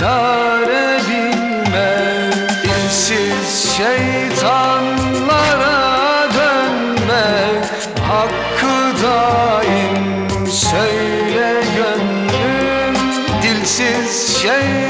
çare bilme Dilsiz şeytanlara dönme Hakkı daim söyle gönlüm. Dilsiz şeytanlara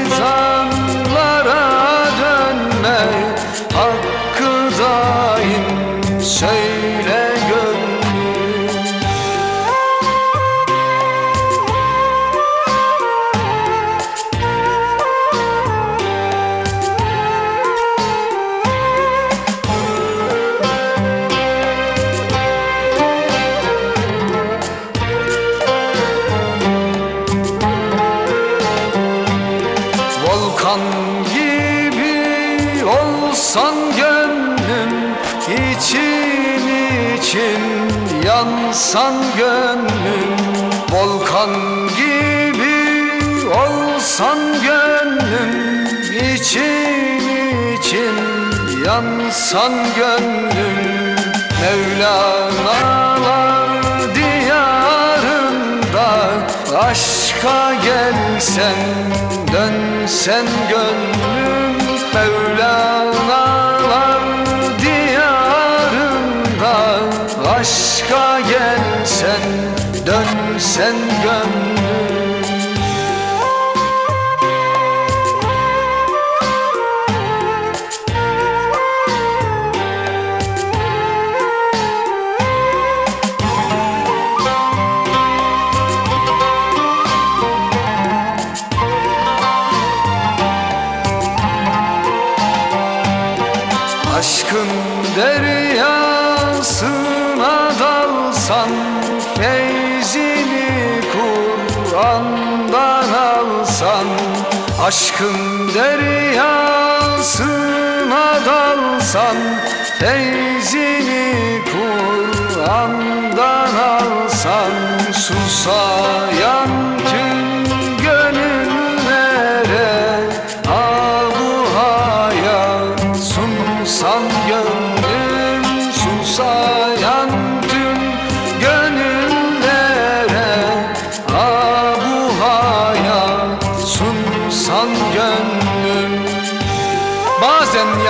Volkan gibi olsan gönlüm için için yansan gönlüm. Volkan gibi olsan gönlüm için için yansan gönlüm. Mevlana'lar Aşka gelsen dönsen gönlüm Mevlana'lar diyarında. Aşka gelsen dönsen gönlüm Aşkın deryasına dalsan Feyzini Kur'an'dan alsan Aşkın deryasına dalsan Feyzini Kur'an'dan alsan Susayan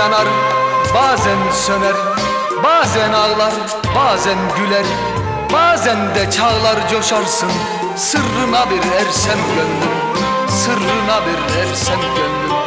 yanar, bazen söner Bazen ağlar, bazen güler Bazen de çağlar coşarsın. Sırrına bir ersem gönlüm Sırrına bir ersem gönlüm